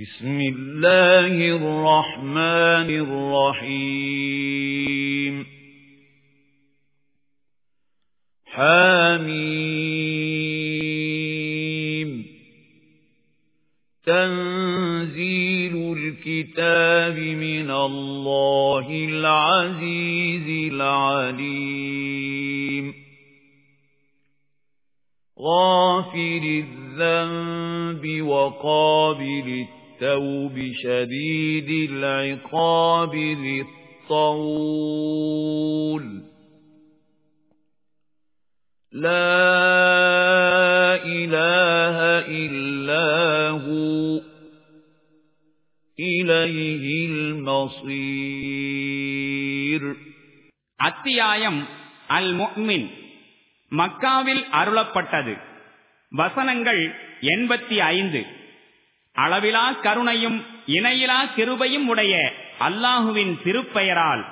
بسم الله الرحمن الرحيم. حميم. تنزيل الكتاب من الله العزيز العليم. غافر الذنب وقابل التوب شديد العقاب ذي الطول لا إله إلا هو إليه المصير அத்தியாயம் அல் முஃமின் மக்காவில் அருளப்பட்டது வசனங்கள் எண்பத்தி ஐந்து அளவிலா கருணையும் இணையிலா கிருபையும் உடைய அல்லாஹுவின் திருப்பெயரால்.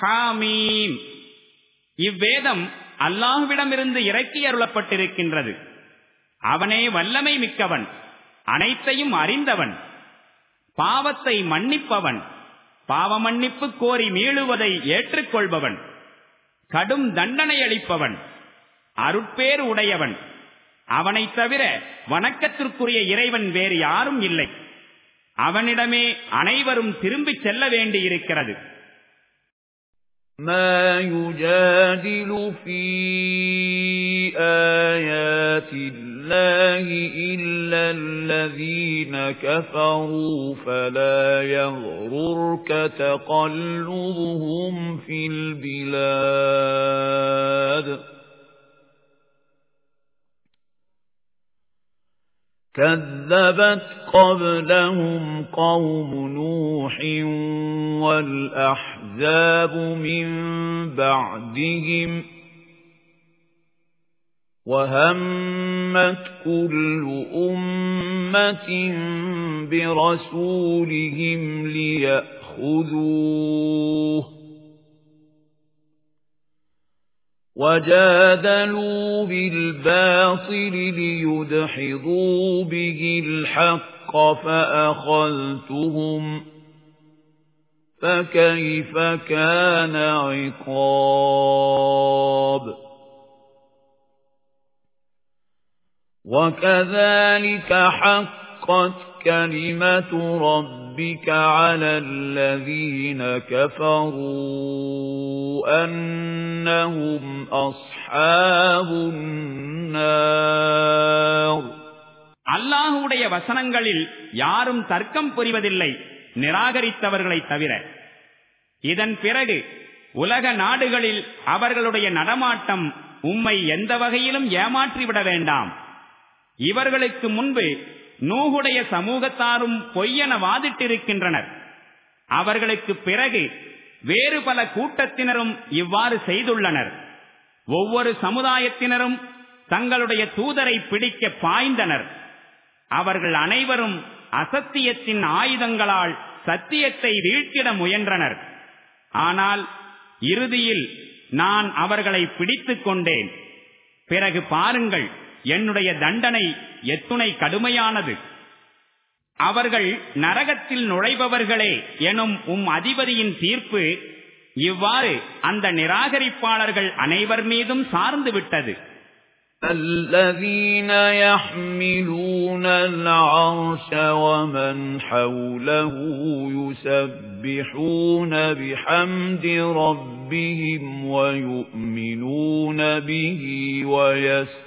ஹாமீம். இவ்வேதம் அல்லாஹுவிடமிருந்து இறக்கி அருளப்பட்டிருக்கின்றது. அவனே வல்லமை மிக்கவன் அனைத்தையும் அறிந்தவன் பாவத்தை மன்னிப்பவன் பாவ மன்னிப்பு கோரி மீளுவதை ஏற்றுக்கொள்பவன் கடும் தண்டனை அளிப்பவன் அருட்பேறு உடையவன். அவனைத் தவிர வணக்கத்திற்குரிய இறைவன் வேறு யாரும் இல்லை அவனிடமே அனைவரும் திரும்பிச் செல்ல வேண்டியிருக்கிறது ما يجادل في آيات الله إلا الذين كفروا فلا يغررك تقلبهم في البلاد كذبت قبلهم قوم نوح والأحزاب من بعدهم وهمت كل أمة برسولهم ليأخذوه وجادلوا بالباطل ليدحضوا به الحق فأخذتهم فكيف كان عقاب وكذلك حقت كلمة ربك على الذين كفروا أنهم أصحاب النار அல்லாஹுடைய வசனங்களில் யாரும் தர்க்கம் புரிவதில்லை நிராகரித்தவர்களைத் தவிர இதன் பிறகு உலக நாடுகளில் அவர்களுடைய நடமாட்டம் உம்மை எந்த வகையிலும் ஏமாற்றிவிட வேண்டாம் இவர்களுக்கு முன்பு நூகுடைய சமூகத்தாரும் பொய்யென வாதிட்டிருக்கின்றனர். அவர்களுக்கு பிறகு வேறு பல கூட்டத்தினரும் இவ்வாறு செய்துள்ளனர். ஒவ்வொரு சமுதாயத்தினரும் தங்களுடைய தூதரை பிடிக்க பாய்ந்தனர். அவர்கள் அனைவரும் அசத்தியத்தின் ஆயுதங்களால் சத்தியத்தை வீழ்த்திட முயன்றனர். ஆனால் இறுதியில் நான் அவர்களை பிடித்துக் கொண்டேன். பிறகு பாருங்கள் என்னுடைய தண்டனை எத்துணை கடுமையானது அவர்கள் நரகத்தில் நுழைபவர்களே எனும் உம் அதிபதியின் தீர்ப்பு இவ்வாறு அந்த நிராகரிப்பாளர்கள் அனைவர் மீதும் சார்ந்து விட்டது الذين يحملون العرش ومن حوله يسبحون بحمد ربهم ويؤمنون به ويستغفرون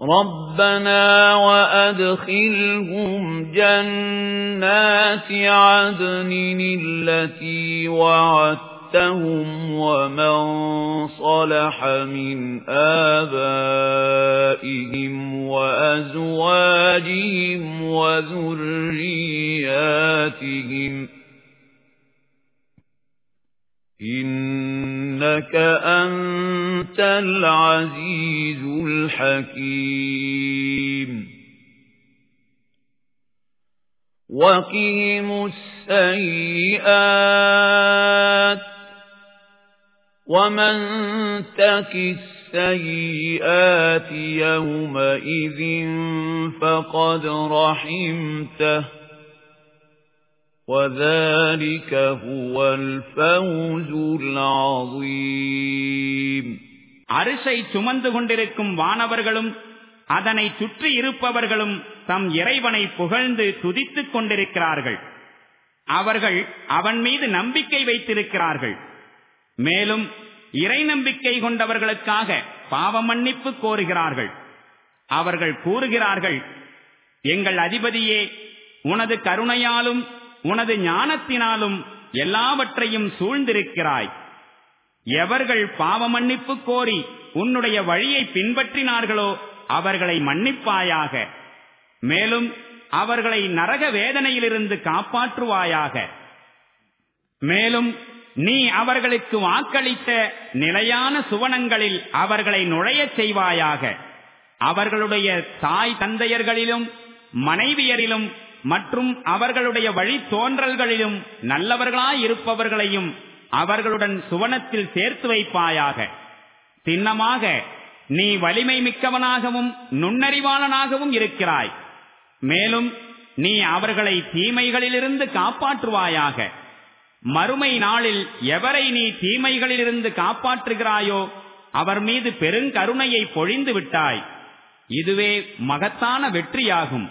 رَبَّنَا وَأَدْخِلْهُمْ جَنَّاتِ عَدْنٍ الَّتِي وَعَدتَّهُمْ وَمَن صَلَحَ مِنْ آبَائِهِمْ وَأَزْوَاجِهِمْ وَذُرِّيَّاتِهِمْ إِنَّكَ أَنْتَ الْعَزِيزُ الْحَكِيمُ وَقِهِمُ السَّيِّئَاتِ وَمَنْ تَقِ السَّيِّئَاتِ يَوْمَئِذٍ فَقَدْ رَحِمْتَهُ وَذَلِكَ هُوَ الْفَوْزُ الْعَظِيمُ அரிசை சுமந்து கொண்டிருக்கும் வானவர்களும் அதனை சுற்றி இருப்பவர்களும் தம் இறைவனை புகழ்ந்து துதித்துக் கொண்டிருக்கிறார்கள் அவர்கள் அவன் மீது நம்பிக்கை வைத்திருக்கிறார்கள் மேலும் இறை நம்பிக்கை கொண்டவர்களுக்காக பாவ மன்னிப்பு கோருகிறார்கள் அவர்கள் கூறுகிறார்கள் எங்கள் அதிபதியே உனது கருணையாலும் உனது ஞானத்தினாலும் எல்லாவற்றையும் சூழ்ந்திருக்கிறாய். எவர்கள் பாவ மன்னிப்பு கோரி உன்னுடைய வழியை பின்பற்றினார்களோ அவர்களை மன்னிப்பாயாக. மேலும் அவர்களை நரக வேதனையிலிருந்து காப்பாற்றுவாயாக. மேலும் நீ அவர்களுக்கு வாக்களித்த நிலையான சுவனங்களில் அவர்களை நுழையச் செய்வாயாக. அவர்களுடைய தாய் தந்தையர்களிலும் மனைவியரிலும் மற்றும் அவர்களுடைய வழி தோன்றல்களிலும் நல்லவர்களாயிருப்பவர்களையும் அவர்களுடன் சுவனத்தில் சேர்த்து வைப்பாயாக. சின்னமாக நீ வலிமை மிக்கவனாகவும் நுண்ணறிவாளனாகவும் இருக்கிறாய். மேலும் நீ அவர்களை தீமைகளிலிருந்து காப்பாற்றுவாயாக. மறுமை நாளில் எவரை நீ தீமைகளிலிருந்து காப்பாற்றுகிறாயோ அவர் மீது பெருங்கருணையை பொழிந்து விட்டாய். இதுவே மகத்தான வெற்றியாகும்.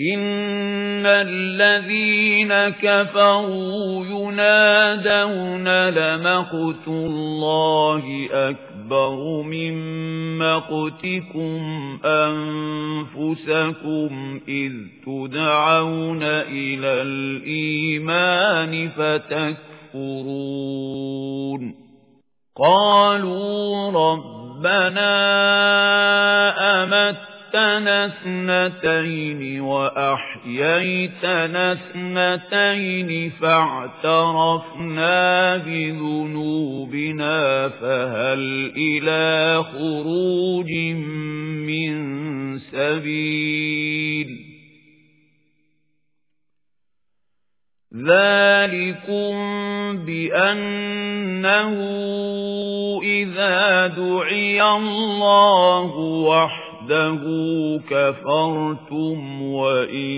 إِنَّ الَّذِينَ كَفَرُوا يُنَادَوْنَ لَمَقْتُ اللَّهِ أَكْبَرُ مِنْ مَقْتِكُمْ أَنفُسَكُمْ إِذْ تُدْعَوْنَ إِلَى الْإِيمَانِ فَتَكْفُرُونَ قَالُوا رَبَّنَا أَمَتَّ أَمَتَّنَا اثْنَتَيْنِ وَأَحْيَيْتَنَا اثْنَتَيْنِ فَاعْتَرَفْنَا بِذُنُوبِنَا فَهَلْ إِلَى خُرُوجٍ مِّن سَبِيلٍ ذَلِكُمْ بِأَنَّهُ إِذَا دُعِيَ اللَّهُ وَحْدَهُ وَحْدَهُ كَفَرْتُمْ وَإِن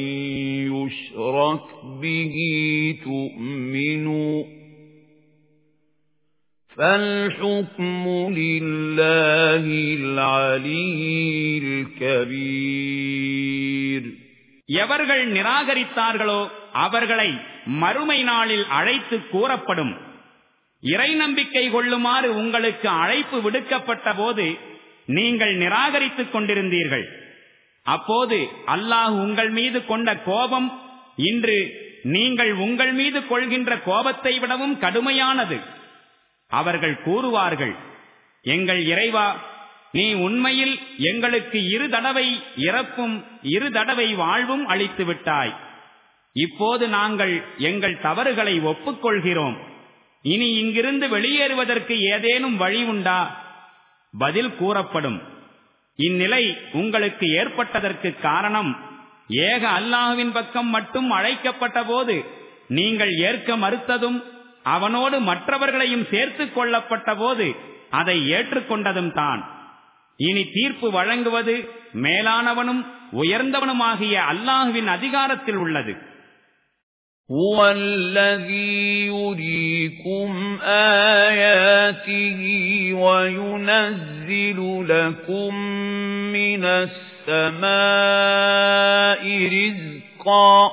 يُشْرَكْ بِهِ تُؤْمِنُوا فَالْحُكْمُ لِلَّهِ الْعَلِيِّ الْكَبِيرِ எவர்கள் நிராகரித்தார்களோ அவர்களை மறுமை நாளில் அழைத்து கூறப்படும் இறை நம்பிக்கை கொள்ளுமாறு உங்களுக்கு அழைப்பு விடுக்கப்பட்ட போது நீங்கள் நிராகரித்துக் கொண்டிருந்தீர்கள். அப்போது அல்லாஹ் உங்கள் மீது கொண்ட கோபம் இன்று நீங்கள் உங்கள் மீது கொள்கின்ற கோபத்தை விடவும் கடுமையானது. அவர்கள் கூறுவார்கள் எங்கள் இறைவா நீ உண்மையில் எங்களுக்கு இரு தடவை இறப்பும் இரு தடவை வாழ்வும் அளித்து விட்டாய். இப்போது நாங்கள் எங்கள் தவறுகளை ஒப்புக்கொள்கிறோம். இனி இங்கிருந்து வெளியேறுவதற்கு ஏதேனும் வழி உண்டா? பதில் கூறப்படும். இந்நிலை உங்களுக்கு ஏற்பட்டதற்கு காரணம் ஏக அல்லாஹுவின் பக்கம் மட்டும் அழைக்கப்பட்ட போது நீங்கள் ஏற்க மறுத்ததும் அவனோடு மற்றவர்களையும் சேர்த்துக் கொள்ளப்பட்ட போது அதை ஏற்றுக்கொண்டதும் தான். இனி தீர்ப்பு வழங்குவது மேலானவனும் உயர்ந்தவனுமாகிய அல்லாஹுவின் அதிகாரத்தில் உள்ளது. هُوَ الَّذِي يُرِيكُمْ آيَاتِهِ وَيُنَزِّلُ لَكُم مِّنَ السَّمَاءِ رِزْقًا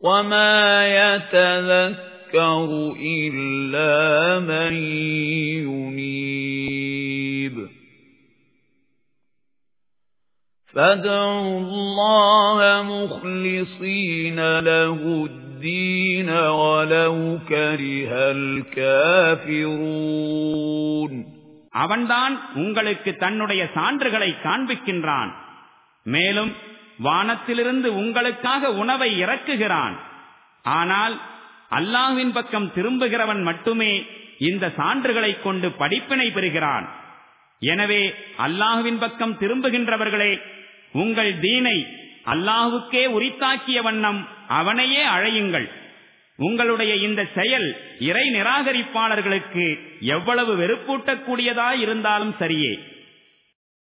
وَمَا يَتَذَكَّرُ إِلَّا مَن يُنِيبُ فَادْعُوا اللَّهَ مُخْلِصِينَ لَهُ الدِّينَ وَلَوْ كَرِهَ الْكَافِرُونَ அவன்தான் உங்களுக்கு தன்னுடைய சான்றுகளை காண்பிக்கின்றான் மேலும் வானத்திலிருந்து உங்களுக்காக உணவை இறக்குகிறான் ஆனால் அல்லாஹ்வின் பக்கம் திரும்புகிறவன் மட்டுமே இந்த சான்றுகளை கொண்டு படிப்பினை பெறுகிறான் எனவே அல்லாஹுவின் பக்கம் திரும்புகின்றவர்களே உங்கள் தீனை அல்லாஹுக்கே உரித்தாக்கிய வண்ணம் அவனையே அழையுங்கள். உங்களுடைய இந்த செயல் இறை நிராகரிப்பாளர்களுக்கு எவ்வளவு வெறுப்பூட்டக்கூடியதாய் இருந்தாலும் சரியே.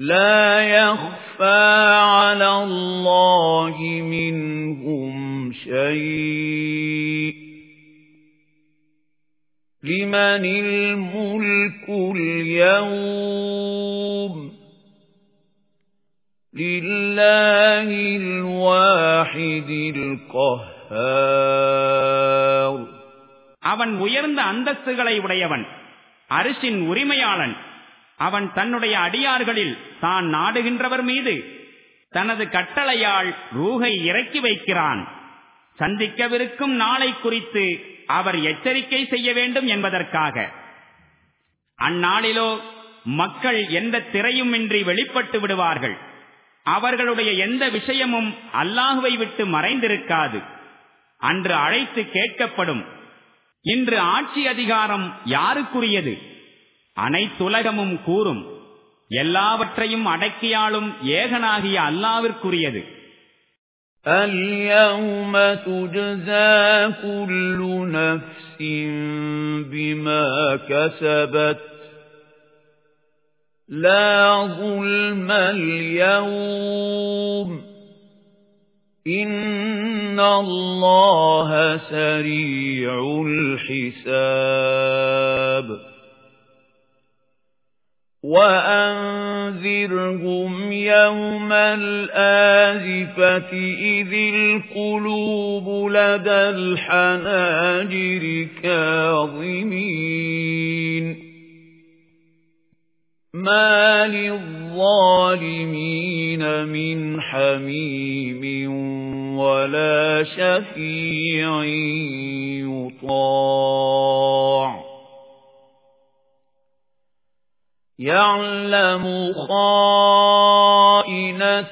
لا يخفى على الله منهم شيء لمن الملك اليوم لله الواحد القهار அவன் உயர்ந்த அந்தஸ்துகளை உடையவன் அரிசின் உரிமையாளன் அவன் தன்னுடைய அடியார்களில் தான் நாடுகின்றவர் மீது தனது கட்டளையால் ரூகை இறக்கி வைக்கிறான். சந்திக்கவிருக்கும் நாளை குறித்து அவர் எச்சரிக்கை செய்ய வேண்டும் என்பதற்காக. அந்நாளிலோ மக்கள் எந்த திரையுமின்றி வெளிப்பட்டு விடுவார்கள். அவர்களுடைய எந்த விஷயமும் அல்லாஹுவை விட்டு மறைந்திருக்காது. அன்று அழைத்து கேட்கப்படும். இன்று ஆட்சி அதிகாரம் யாருக்குரியது? அனைத்துலகமும் கூறும் எல்லாவற்றையும் அடக்கியாலும் ஏகனாகிய அல்லாவிற்குரியது اليوم تجزى كل نفس بما كسبت لا ظلم اليوم إن الله سريع الحساب وأنذرهم يوم الآزفة إذ القلوب لدى الحناجر كاظمين ما للظالمين من حميم ولا شفيع يطاع يعلم خائنة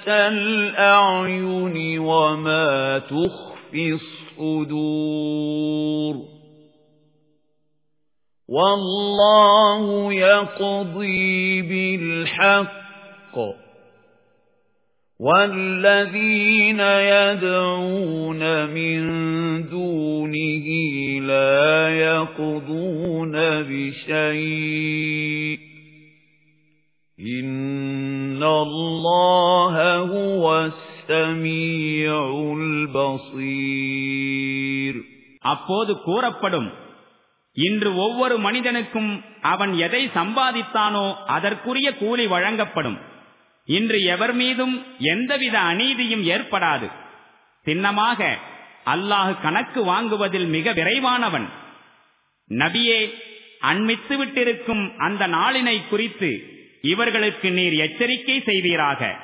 الأعين وما تخفي الصدور. والله يقضي بالحق. والذين يدعون من دونه لا يقضون بشيء. إِنَّ اللَّهَ هُوَ السَّمِيعُ الْبَصِيرُ அப்போது கூறப்படும் இன்று ஒவ்வொரு மனிதனுக்கும் அவன் எதை சம்பாதித்தானோ அதற்குரிய கூலி வழங்கப்படும் இன்று எவர் மீதும் எந்தவித அநீதியும் ஏற்படாது சின்னமாக அல்லாஹ் கணக்கு வாங்குவதில் மிக விரைவானவன் நபியே அண்மித்து விட்டிருக்கும் அந்த நாளினை குறித்து இவர்களுக்கு நீர் எச்சரிக்கை செய்வீராக.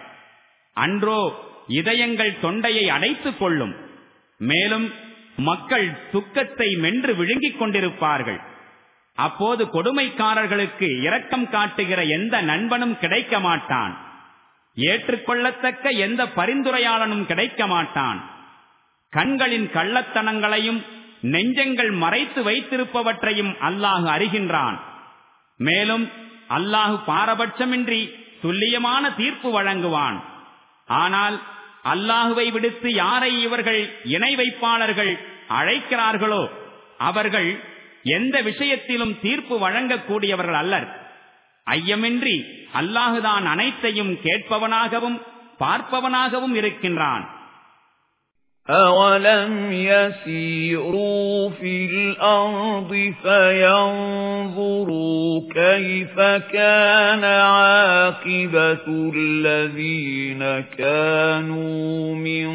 அன்றோ இதயங்கள் தொண்டையை அடைத்துக் கொள்ளும். மேலும் மக்கள் துக்கத்தை மென்று விழுங்கிக் கொண்டிருப்பார்கள். அப்போது கொடுமைக்காரர்களுக்கு இரக்கம் காட்டுகிற எந்த நண்பனும் கிடைக்க மாட்டான். ஏற்றுக்கொள்ளத்தக்க எந்த பரிந்துரையாளனும் கிடைக்க மாட்டான். கண்களின் கள்ளத்தனங்களையும் நெஞ்சங்கள் மறைத்து வைத்திருப்பவற்றையும் அல்லாஹ் அறிகின்றான். மேலும் அல்லாஹு பாரபட்சமின்றி துல்லியமான தீர்ப்பு வழங்குவான். ஆனால் அல்லாஹுவை விடுத்து யாரை இவர்கள் இணை வைப்பாளர்கள் அழைக்கிறார்களோ அவர்கள் எந்த விஷயத்திலும் தீர்ப்பு வழங்கக்கூடியவர்கள் அல்லர். ஐயமின்றி அல்லாஹுதான் அனைத்தையும் கேட்பவனாகவும் பார்ப்பவனாகவும் இருக்கின்றான். أَوَلَمْ يَسِيرُوا فِي الْأَرْضِ فَيَنظُرُوا كَيْفَ كَانَ عَاقِبَةُ الَّذِينَ كَانُوا مِن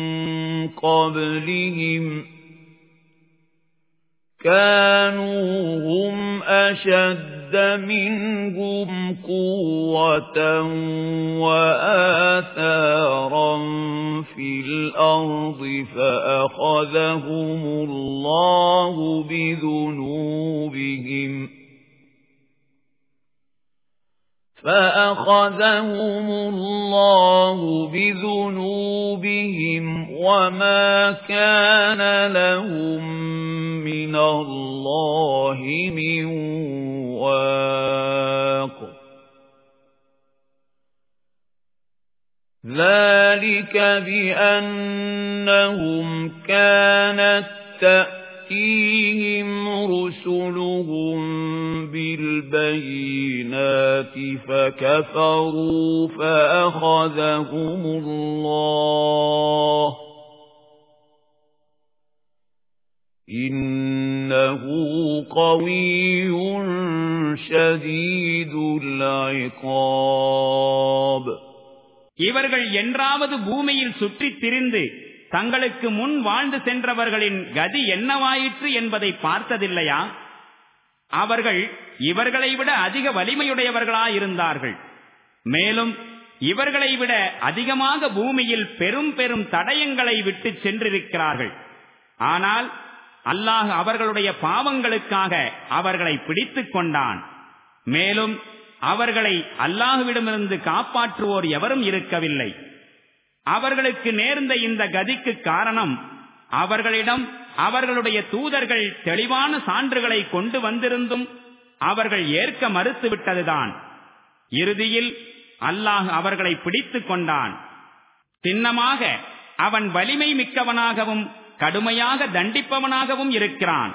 قَبْلِهِمْ كَانُوا هُمْ أَشَدَّ مِنْهُمْ قُوَّةً وَآثَارًا فِي الْأَرْضِ فَأَخَذَهُمُ اللَّهُ بِذُنُوبِهِمْ فَأَخَذَهُمُ اللَّهُ بِذُنُوبِهِمْ وَمَا كَانَ لَهُم مِنَ اللَّهِ مِنْ وَاقٍ ذَلِكَ بِأَنَّهُمْ كَانَتْ تَأْتِيهِمْ رُسُلُهُم بِالْبَيِّنَاتِ فَكَفَرُوا فَأَخَذَهُمُ اللَّهُ إِنَّهُ قَوِيٌّ شَدِيدُ الْعِقَابِ இவர்கள் என்றாவது பூமியில் சுற்றித் திரிந்து தங்களுக்கு முன் வாழ்ந்து சென்றவர்களின் கதி என்னவாயிற்று என்பதை பார்த்ததில்லையா? அவர்கள் இவர்களை விட அதிக வலிமையுடையவர்களாயிருந்தார்கள். மேலும் இவர்களை விட அதிகமாக பூமியில் பெரும் பெரும் தடயங்களை விட்டு சென்றிருக்கிறார்கள். ஆனால் அல்லாஹ் அவர்களுடைய பாவங்களுக்காக அவர்களை பிடித்துக் கொண்டான். மேலும் அவர்களை அல்லாஹுவிடமிருந்து காப்பாற்றுவோர் எவரும் இருக்கவில்லை. அவர்களுக்கு நேர்ந்த இந்த கதிக்கு காரணம் அவர்களிடம் அவர்களுடைய தூதர்கள் தெளிவான சான்றுகளை கொண்டு வந்திருந்தும் அவர்கள் ஏற்க மறுத்துவிட்டதுதான். இறுதியில் அல்லாஹ் அவர்களை பிடித்துக் கொண்டான். சின்னமாக அவன் வலிமை மிக்கவனாகவும் கடுமையாக தண்டிப்பவனாகவும் இருக்கிறான்.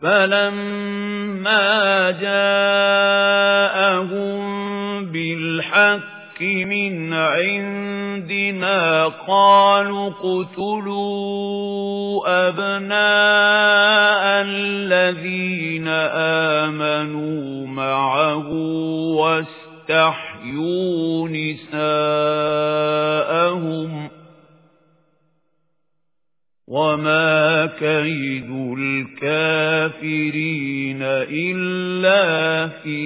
فَلَمَّا جَاءَهُم بِالْحَقِّ مِنْ عِندِنَا قَالُوا اقْتُلُوا أَبْنَاءَ الَّذِينَ آمَنُوا مَعَهُ وَاسْتَحْيُوا نِسَاءَهُمْ وَمَا كَيْدُ الْكَافِرِينَ إِلَّا فِي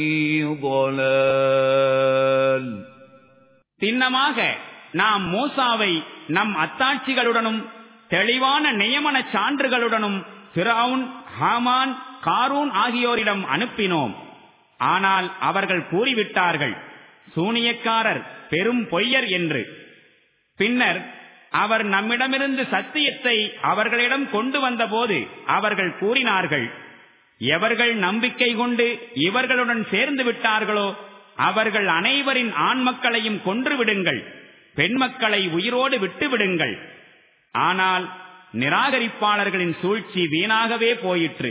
ضَلَالٍ சின்னமாக நாம் மூசாவை நம் அத்தாட்சிகளுடனும் தெளிவான நியமன சான்றுகளுடனும் ஃபிரவுன் ஹாமான் காரூன் ஆகியோரிடம் அனுப்பினோம் ஆனால் அவர்கள் கூறிவிட்டார்கள் சூனியக்காரர் பெரும் பொய்யர் என்று பின்னர் அவர் நம்மிடமிருந்து சத்தியத்தை அவர்களிடம் கொண்டு வந்தபோது அவர்கள் கூறினார்கள் எவர்கள் நம்பிக்கை கொண்டு இவர்களுடன் சேர்ந்து விட்டார்களோ அவர்கள் அனைவரின் ஆண் மக்களையும் கொன்று விடுங்கள் பெண் மக்களை உயிரோடு விட்டு விடுங்கள். ஆனால் நிராகரிப்பாளர்களின் சூழ்ச்சி வீணாகவே போயிற்று.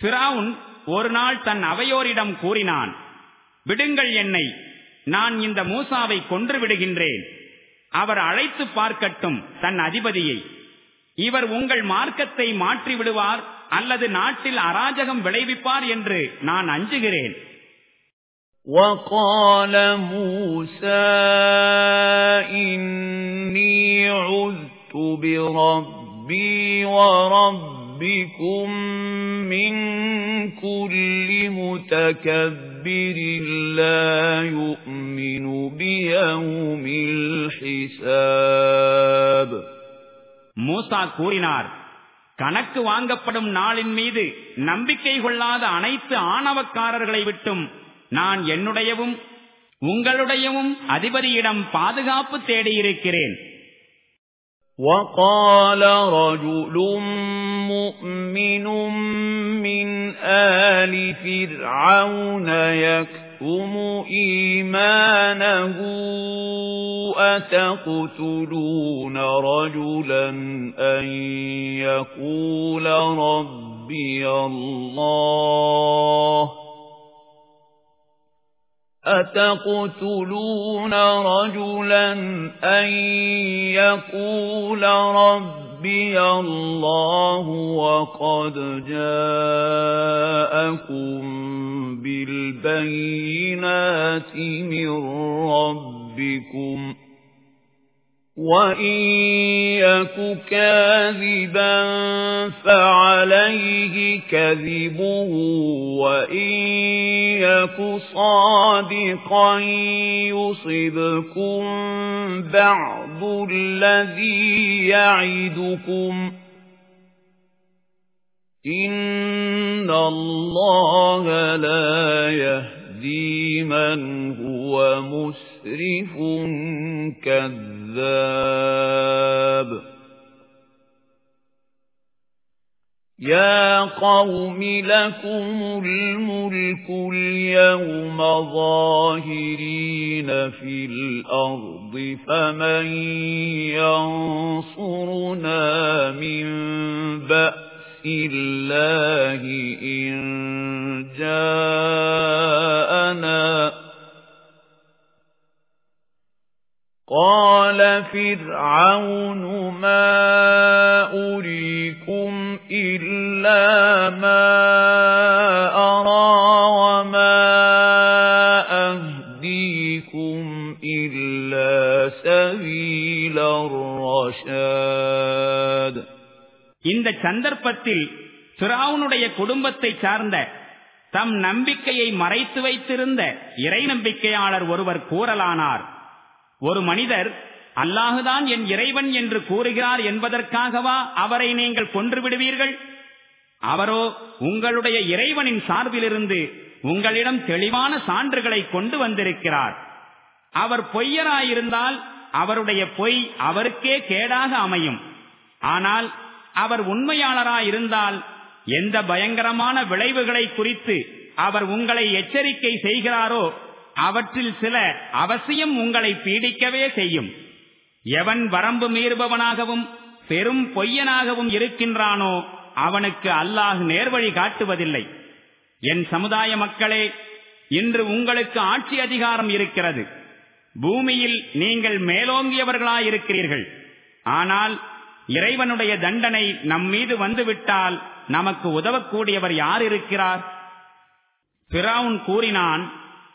ஃபிரவுன் ஒரு நாள் தன் அவையோரிடம் கூறினான் விடுங்கள் என்னை நான் இந்த மூசாவை கொன்று விடுகின்றேன் அவர் அழைத்து பார்க்கட்டும் தன் அதிபதியை இவர் உங்கள் மார்க்கத்தை மாற்றி விடுவார் அல்லது நாட்டில் அராஜகம் விளைவிப்பார் என்று நான் அஞ்சுகிறேன் وَقَالَ مُوسَى إِنِّي عُذْتُ بربي وربكم من كل متكبر لا يؤمن بيوم الحساب மூசா கூறினார் கணக்கு வாங்கப்படும் நாளின் மீது நம்பிக்கை கொள்ளாத அனைத்து ஆணவக்காரர்களை விட்டும் நான் என்னுடையவும் உங்களுடையவும் அதிபதியிடம் பாதுகாப்பு தேடியிருக்கிறேன் وقال رجل مؤمن من آل فرعون يكتم إيمانه أتقتلون رجلا أن يقول ربي الله أتقتلون رجلا أن يقول ربي الله وقد جاءكم بالبينات من ربكم وَإِن يَكُ كَاذِبًا فَعَلَيْهِ كَذِبُهُ وَإِن يَكُ صَادِقًا يُصِبْكُم بَعْضُ الَّذِي يَعِدُكُمْ إِنَّ اللَّهَ لَا يَهْدِي مَنْ هُوَ مُسْرِفٌ كَذَّابٌ يَا قَوْمِ لَكُمُ الْمُلْكُ الْيَوْمَ ظَاهِرِينَ فِي الْأَرْضِ فَمَن يَنصُرُنَا مِن بَأْسِ اللَّهِ إِن جَاءَنَا قَالَ فِرْعَوْنُ مَا أُرِيكُمْ إِلَّا مَا أَرَى وَمَا أَهْدِيكُمْ إِلَّا سَبِيلَ الرَّشَادِ இந்த சந்தர்ப்பத்தில் பிராவுனுடைய குடும்பத்தை சார்ந்த தம் நம்பிக்கையை மறைத்து வைத்திருந்த இறை நம்பிக்கையாளர் ஒருவர் கூறலானார். ஒரு மனிதர் அல்லாஹுதான் என் இறைவன் என்று கூறுகிறார் என்பதற்காகவா அவரை நீங்கள் கொன்று விடுவீர்கள்? அவரோ உங்களுடைய இறைவனின் சார்பிலிருந்து உங்களிடம் தெளிவான சான்றுகளை கொண்டு வந்திருக்கிறார். அவர் பொய்யராயிருந்தால் அவருடைய பொய் அவருக்கே கேடாக அமையும். ஆனால் அவர் உண்மையாளராயிருந்தால் எந்த பயங்கரமான விளைவுகளை குறித்து அவர் உங்களை எச்சரிக்கை செய்கிறாரோ அவற்றில் சில அவசியம் உங்களை பீடிக்கவே செய்யும். எவன் வரம்பு மீறுபவனாகவும் பெரும் பொய்யனாகவும் இருக்கின்றானோ அவனுக்கு அல்லாஹ் நேர்வழி காட்டுவதில்லை. என் சமுதாய மக்களே இன்று உங்களுக்கு ஆட்சி அதிகாரம் இருக்கிறது. பூமியில் நீங்கள் மேலோங்கியவர்களாயிருக்கிறீர்கள். ஆனால் இறைவனுடைய தண்டனை நம் மீது வந்துவிட்டால் நமக்கு உதவக்கூடியவர் யார் இருக்கிறார் பிராவுன் கூறினான்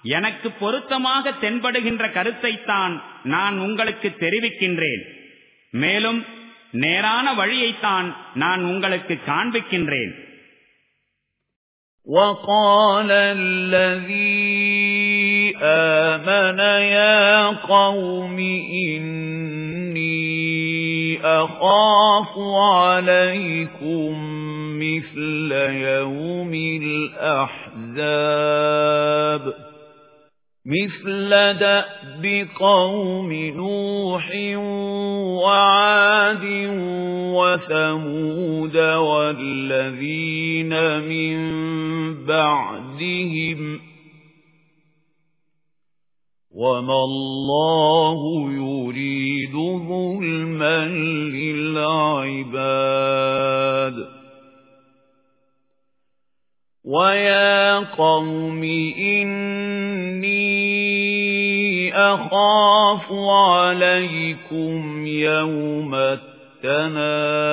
எனக்கு பொருத்தமாக தென்படுகின்ற கருத்தைத்தான் நான் உங்களுக்கு தெரிவிக்கின்றேன் மேலும் நேரான வழியைத்தான் நான் உங்களுக்கு காண்பிக்கின்றேன் وقال الذي آمن يا قوم إني أخاف عليكم مثل يوم الأحزاب. مثل دأب قوم نوح وعاد وثمود والذين من بعدهم وما الله يريد ظلما للعباد وَيَا قَوْمِ إِنِّي أَخَافُ عَلَيْكُمْ يَوْمَ التَّنَادِ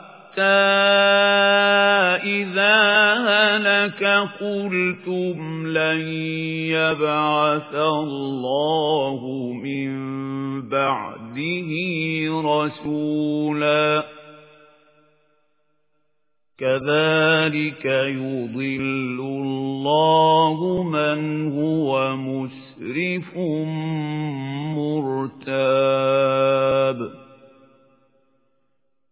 حَتَّى إِذَا هَلَكَ قُلْتُمْ لَن يَبْعَثَ اللَّهُ مِن بَعْدِهِ رَسُولًا كَذَلِكَ يُضِلُّ اللَّهُ مَنْ هُوَ مُسْرِفٌ مُرْتَابٌ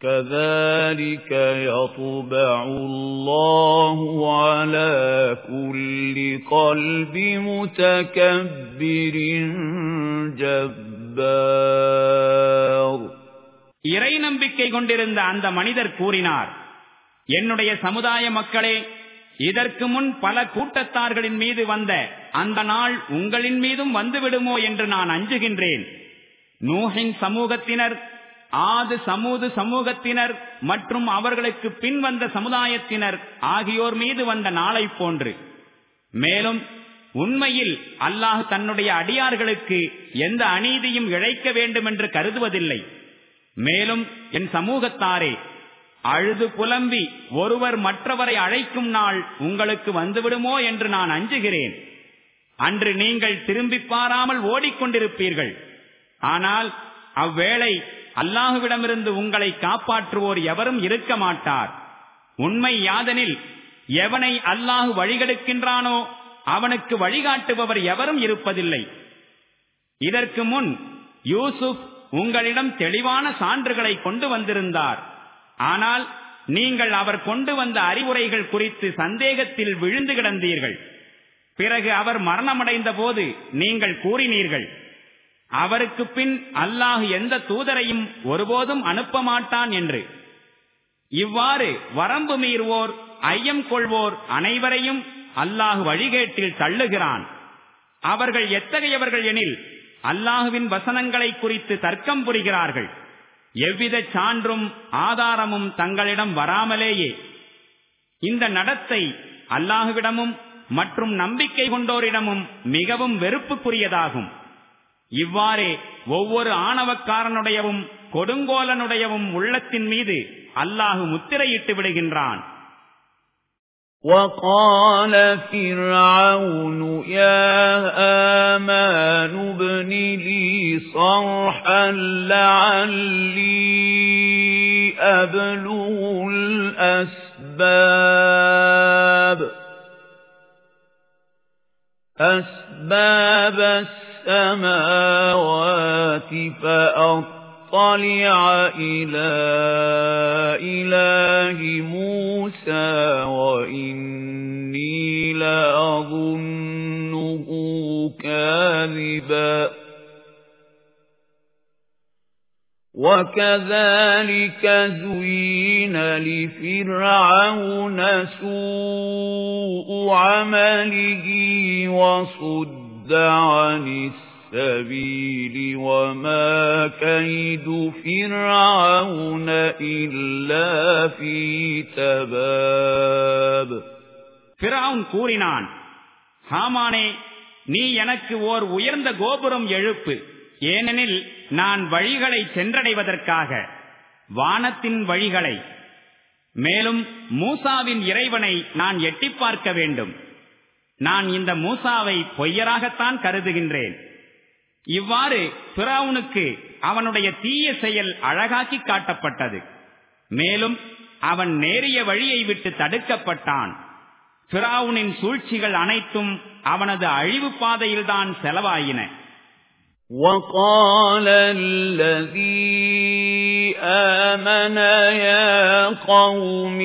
كَذَلِكَ يَطْبَعُ اللَّهُ عَلَى كُلِّ قَلْبِ مُتَكَبِّرٍ جَبَّارٍ இறை நம்பிக்கை கொண்டிருந்த அந்த மனிதர் கூறினார் என்னுடைய சமுதாய மக்களே இதற்கு முன் பல கூட்டத்தார்களின் மீது வந்த அந்த நாள் உங்களின் மீதும் வந்துவிடுமோ என்று நான் அஞ்சுகின்றேன் நூஹின் சமூகத்தினர் ஆது சமூது சமூகத்தினர் மற்றும் அவர்களுக்கு பின் வந்த சமுதாயத்தினர் ஆகியோர் மீது வந்த நாளை போன்று. மேலும் உண்மையில் அல்லாஹ் தன்னுடைய அடியார்களுக்கு எந்த அநீதியும் இழைக்க வேண்டும் என்று கருதுவதில்லை. மேலும் என் சமூகத்தாரே அழுது புலம்பி ஒருவர் மற்றவரை அழைக்கும் நாள் உங்களுக்கு வந்துவிடுமோ என்று நான் அஞ்சுகிறேன். அன்று நீங்கள் திரும்பி பாராமல் ஓடிக்கொண்டிருப்பீர்கள். ஆனால் அவ்வேளை அல்லாஹுவிடமிருந்து உங்களை காப்பாற்றுவோர் எவரும் இருக்க மாட்டார். உண்மை யாதனில் எவனை அல்லாஹு வழிகெடுக்கின்றானோ அவனுக்கு வழிகாட்டுபவர் எவரும் இருப்பதில்லை. இதற்கு முன் யூசுப் உங்களிடம் தெளிவான சான்றுகளை கொண்டு வந்திருந்தார். ஆனால் நீங்கள் அவர் கொண்டு வந்த அறிவுரைகள் குறித்து சந்தேகத்தில் விழுந்து கிடந்தீர்கள். பிறகு அவர் மரணமடைந்த போது நீங்கள் கூறினீர்கள் அவருக்கு பின் அல்லாஹ் எந்த தூதரையும் ஒருபோதும் அனுப்ப மாட்டான் என்று. இவ்வாறு வரம்பு மீறுவோர் ஐயம் கொள்வோர் அனைவரையும் அல்லாஹ் வழிகேட்டில் தள்ளுகிறான். அவர்கள் எத்தகையவர்கள் எனில் அல்லாஹுவின் வசனங்களை குறித்து தர்க்கம் புரிகிறார்கள். எவ்வித சான்றும் ஆதாரமும் தங்களிடம் வராமலேயே. இந்த நடத்தை அல்லாஹுவிடமும் மற்றும் நம்பிக்கை கொண்டோரிடமும் மிகவும் வெறுப்புக்குரியதாகும். இவ்வாறே ஒவ்வொரு ஆணவக்காரனுடையவும் கொடுங்கோலனுடையவும் உள்ளத்தின் மீது அல்லாஹு முத்திரையிட்டு விடுகின்றான் وَقَالَ فِرْعَوْنُ يَا آمَانُ ابْنِ لِي صَرْحًا لَعَلِّي أَبْلُغُ الْأَسْبَابَ أَسْبَابَ السَّمَاوَاتِ فَأَطَّلِعَ إِلَى إِلَٰهِ مُوسَىٰ وَإِنِّي لَأَظُنُّهُ كَاذِبًا. وَكَذَلِكَ زُيِّنَ لِفِرْعَوْنَ سُوءُ عَمَلِهِ وَصُدَّ عَنِ السَّبِيلِ وَمَا كَيْدُ فِرْعَوْنَ إِلَّا فِي تَبَابٍ ஃபிரவுன் கூறினான் ஹாமானே நீ எனக்கு ஓர் உயர்ந்த கோபுரம் எழுப்பு ஏனெனில் நான் வழிகளை சென்றடைவதற்காக வானத்தின் வழிகளை மேலும் மூசாவின் இறைவனை நான் எட்டி பார்க்க வேண்டும் நான் இந்த மூசாவை பொய்யராகத்தான் கருதுகின்றேன் இவ்வாறு பிராவுனுக்கு அவனுடைய தீய செயல் அழகாக்கி காட்டப்பட்டது மேலும் அவன் நேரிய வழியை விட்டு தடுக்கப்பட்டான் பிராவுனின் சூழ்ச்சிகள் அனைத்தும் அவனது அழிவு பாதையில்தான் செலவாயின وقال الذي آمن يا قوم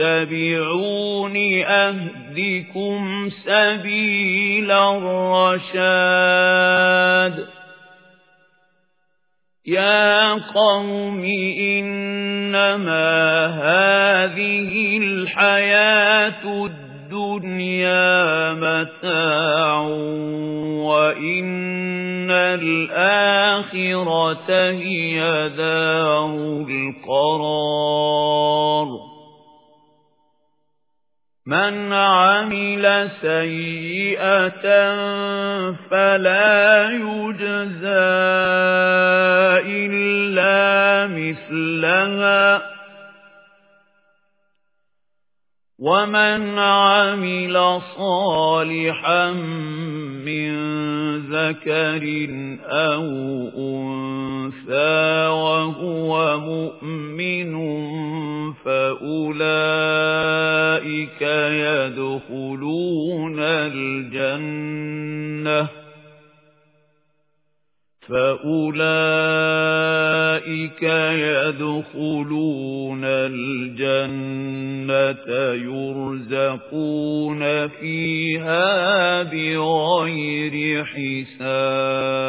اتبعون أهدكم سبيل الرشاد. يا قوم إنما هذه الحياة الدنيا متاع وإن الآخرة هي دار القرار. من عمل سيئة فلا يجزى إلا مثلها. ومن عمل صالحا من ذكر أو أنثى وهو مؤمن فأولئك يدخلون الجنة فأولئك يدخلون الجنة يرزقون فيها بغير حساب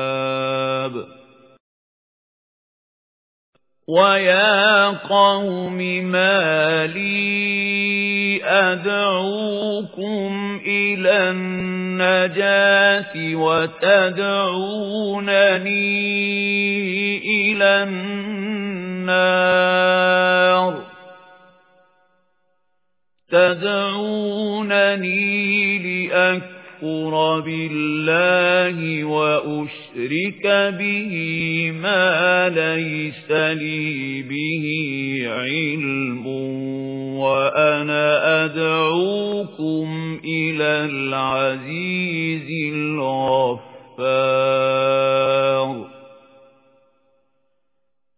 وَيَا قَوْمِ مَا لِي أَدْعُوكُمْ إِلَى النَّجَاةِ وَتَدْعُونَنِي إِلَى النَّارِ تَدْعُونَنِي لِأَكْفُرَ أكفر بالله وأشرك به ما ليس لي به علم وأنا أدعوكم إلى العزيز الغفار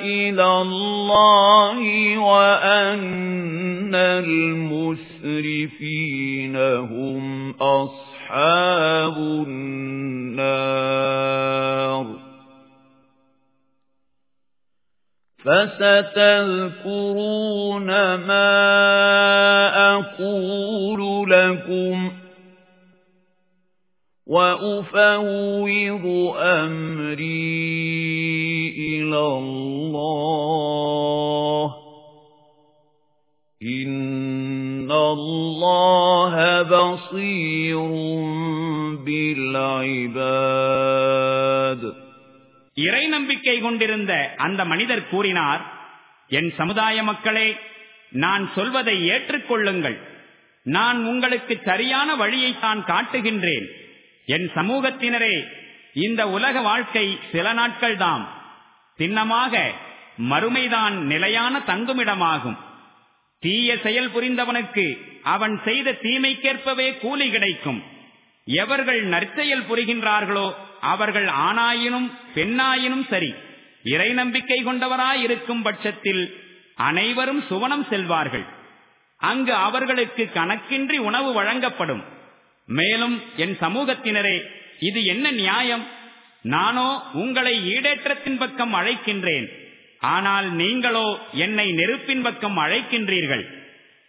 إلى الله وأن المسرفين هم أصحاب النار. فستذكرون ما أقول لكم. وأفوض أمري إلى الله إِنَّ اللَّهَ بَصِيرٌ بِالْعِبَادِ இறை நம்பிக்கை கொண்டிருந்த அந்த மனிதர் கூறினார் என் சமுதாய மக்களே நான் சொல்வதை ஏற்றுக்கொள்ளுங்கள் நான் உங்களுக்கு சரியான வழியை தான் காட்டுகின்றேன் என் சமூகத்தினரே இந்த உலக வாழ்க்கை சில நாட்கள் தாம் சின்னமாக மறுமைதான் நிலையான தங்குமிடமாகும். தீய செயல் புரிந்தவனுக்கு அவன் செய்த தீமைக்கேற்பவே கூலி கிடைக்கும். எவர்கள் நற்செயல் புரிகின்றார்களோ அவர்கள் ஆணாயினும் பெண்ணாயினும் சரி இறை நம்பிக்கை கொண்டவராயிருக்கும் பட்சத்தில் அனைவரும் சுவனம் செல்வார்கள். அங்கு அவர்களுக்கு கணக்கின்றி உணவு வழங்கப்படும். மேலும் என் சமூகத்தினரே இது என்ன நியாயம்? நானோ உங்களை ஈடேற்றத்தின் பக்கம் அழைக்கின்றேன். ஆனால் நீங்களோ என்னை நெருப்பின் பக்கம் அழைக்கின்றீர்கள்.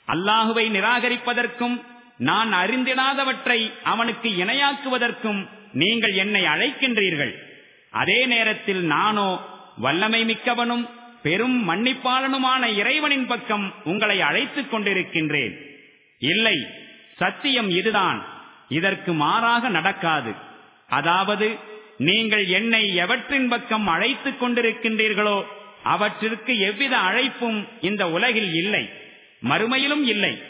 அல்லாஹுவை நிராகரிப்பதற்கும் நான் அறிந்திடாதவற்றை அவனுக்கு இணையாக்குவதற்கும் நீங்கள் என்னை அழைக்கின்றீர்கள். அதே நேரத்தில் நானோ வல்லமை மிக்கவனும் பெரும் மன்னிப்பாளனுமான இறைவனின் பக்கம் உங்களை அழைத்துக் கொண்டிருக்கின்றேன். இல்லை சத்தியம் இதுதான். இதற்கு மாறாக நடக்காது. அதாவது நீங்கள் என்னை எவற்றின் பக்கம் அழைத்துக் கொண்டிருக்கின்றீர்களோ அவற்றிற்கு எவ்வித அழைப்பும் இந்த உலகில் இல்லை. மறுமையிலும் இல்லை.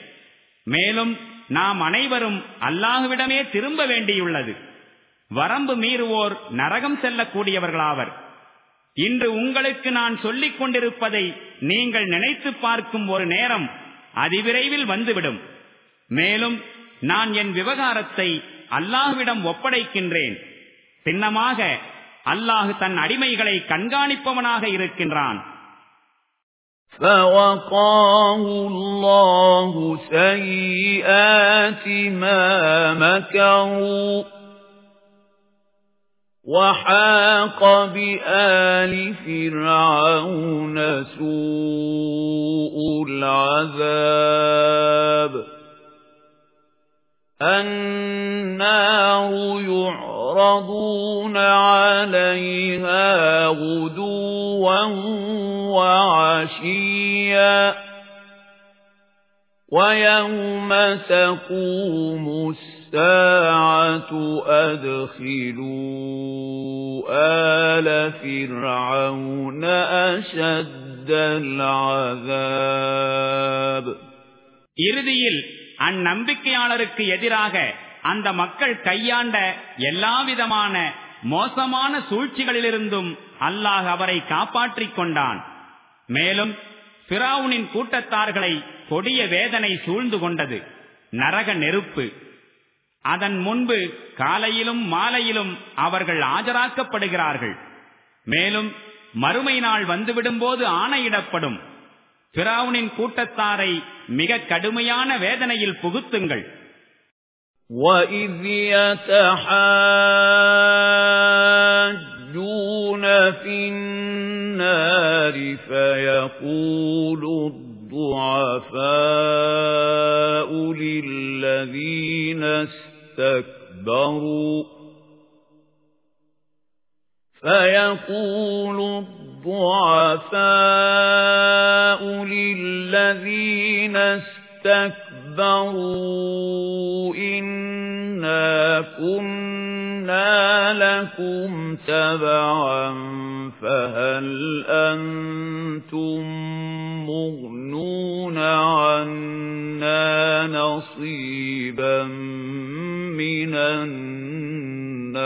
மேலும் நாம் அனைவரும் அல்லாஹுவிடமே திரும்ப வேண்டியுள்ளது. வரம்பு மீறுவோர் நரகம் செல்லக்கூடியவர்களாவர். இன்று உங்களுக்கு நான் சொல்லிக் கொண்டிருப்பதை நீங்கள் நினைத்து பார்க்கும் ஒரு நேரம் அதிவிரைவில் வந்துவிடும். மேலும் நான் என் விவகாரத்தை அல்லாஹுவிடம் ஒப்படைக்கின்றேன் சின்னமாக அல்லாஹு தன் அடிமைகளை கண்காணிப்பவனாக இருக்கின்றான் فَوَقَاهُ اللَّهُ سَيِّئَاتِ مَا مَكَرُوا وَحَاقَ بِآلِ فِرْعَوْنَ سُوءُ الْعَذَابِ النَّارُ يُعْرَضُونَ عَلَيْهَا غُدُوًّا وَعَشِيًّا وَيَوْمَ تَقُومُ السَّاعَةُ أَدْخِلُوا آلَ فِرْعَوْنَ أَشَدَّ الْعَذَابِ இறுதியில் அந்நம்பிக்கையாளருக்கு எதிராக அந்த மக்கள் கையாண்ட எல்லாவிதமான மோசமான சூழ்ச்சிகளிலிருந்தும் அல்லாஹ் அவரை காப்பாற்றிக் கொண்டான். மேலும் பிராவுனின் கூட்டத்தார்களை கொடிய வேதனை சூழ்ந்து கொண்டது. நரக நெருப்பு. அதன் முன்பு காலையிலும் மாலையிலும் அவர்கள் ஆஜராக்கப்படுகிறார்கள். மேலும் மறுமை நாள் வந்துவிடும் போது ஆணையிடப்படும். பிராவுனின் கூட்டத்தாரை மிக கடுமையான வேதனையில் புகுத்துங்கள் وَإِذْ يَتَحَاجُّونَ فِي النَّارِ فَيَقُولُ الضُّعَفَاءُ لِلَّذِينَ اسْتَكْبَرُوا فَيَقُولُ الضُّعَفَاءُ لِلَّذِينَ اسْتَكْبَرُوا إِنَّا كُنَّا لَكُمْ تَبَعًا فَهَلْ أَنْتُمْ مُغْنُونَ عَنَّا نَصِيبًا مِنَ النَّارِ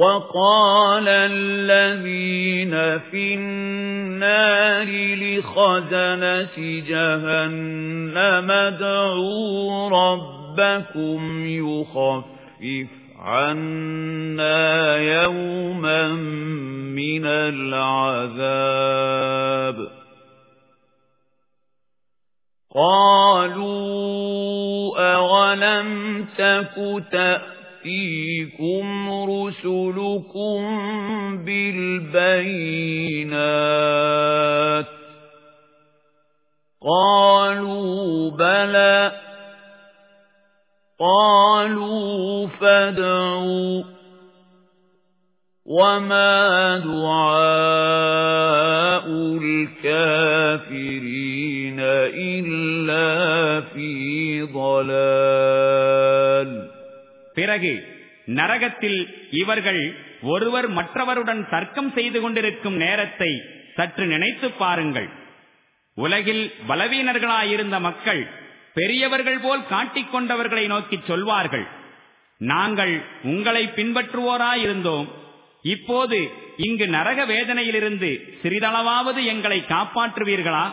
وَقَالَ الَّذِينَ فِي النَّارِ لِخَزَنَةِ جَهَنَّمَ ادْعُوا رَبَّكُمْ يُخَفِّفْ عَنَّا يَوْمًا مِنَ الْعَذَابِ. قَالُوا أَوَلَمْ تَكُ تَأْتِيكُمْ تَأْتِيكُمْ رُسُلُكُم بِالْبَيِّنَاتِ. قَالُوا بَلَى. قَالُوا فَادْعُوا. وَمَا دُعَاءُ الْكَافِرِينَ إِلَّا فِي ضَلَالٍ. பிறகு நரகத்தில் இவர்கள் ஒருவர் மற்றவருடன் தர்க்கம் செய்து கொண்டிருக்கும் நேரத்தை சற்று நினைத்து பாருங்கள். உலகில் பலவீனர்களாயிருந்த மக்கள் பெரியவர்கள் போல் காட்டிக்கொண்டவர்களை நோக்கி சொல்வார்கள். நாங்கள் உங்களை பின்பற்றுவோராயிருந்தோம். இப்போது இங்கு நரக வேதனையிலிருந்து சிறிதளவாவது எங்களை காப்பாற்றுவீர்களா?